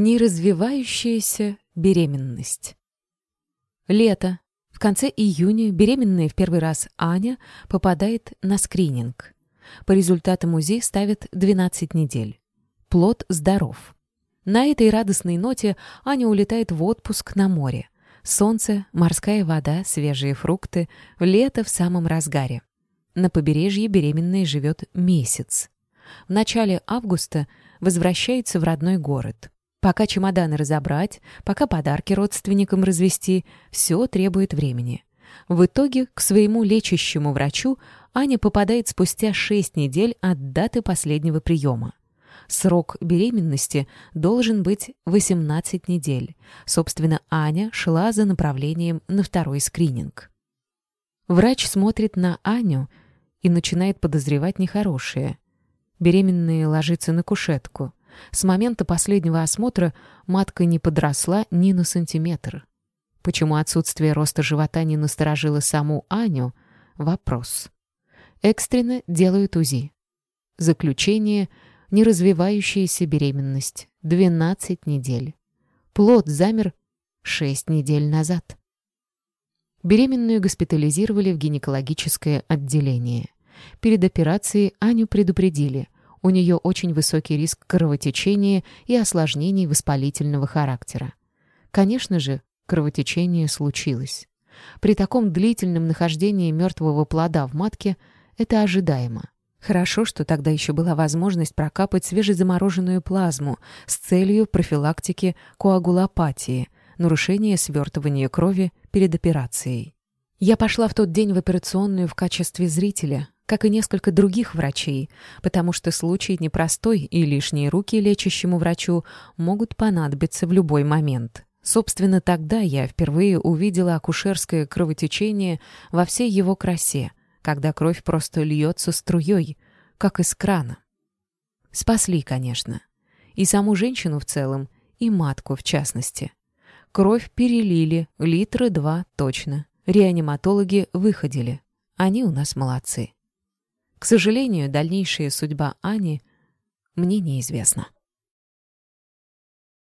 Неразвивающаяся беременность. Лето. В конце июня беременная в первый раз Аня попадает на скрининг. По результатам УЗИ ставят 12 недель. Плод здоров. На этой радостной ноте Аня улетает в отпуск на море. Солнце, морская вода, свежие фрукты, лето в самом разгаре. На побережье беременная живет месяц. В начале августа возвращается в родной город. Пока чемоданы разобрать, пока подарки родственникам развести, все требует времени. В итоге к своему лечащему врачу Аня попадает спустя 6 недель от даты последнего приема. Срок беременности должен быть 18 недель. Собственно, Аня шла за направлением на второй скрининг. Врач смотрит на Аню и начинает подозревать нехорошее. Беременная ложится на кушетку. С момента последнего осмотра матка не подросла ни на сантиметр. Почему отсутствие роста живота не насторожило саму Аню — вопрос. Экстренно делают УЗИ. Заключение — неразвивающаяся беременность. 12 недель. Плод замер 6 недель назад. Беременную госпитализировали в гинекологическое отделение. Перед операцией Аню предупредили — у нее очень высокий риск кровотечения и осложнений воспалительного характера. Конечно же, кровотечение случилось. При таком длительном нахождении мертвого плода в матке это ожидаемо. Хорошо, что тогда еще была возможность прокапать свежезамороженную плазму с целью профилактики коагулопатии, нарушения свертывания крови перед операцией. Я пошла в тот день в операционную в качестве зрителя, как и несколько других врачей, потому что случай непростой, и лишние руки лечащему врачу могут понадобиться в любой момент. Собственно, тогда я впервые увидела акушерское кровотечение во всей его красе, когда кровь просто льется струей, как из крана. Спасли, конечно. И саму женщину в целом, и матку в частности. Кровь перелили, литра два точно. Реаниматологи выходили. Они у нас молодцы. К сожалению, дальнейшая судьба Ани мне неизвестна.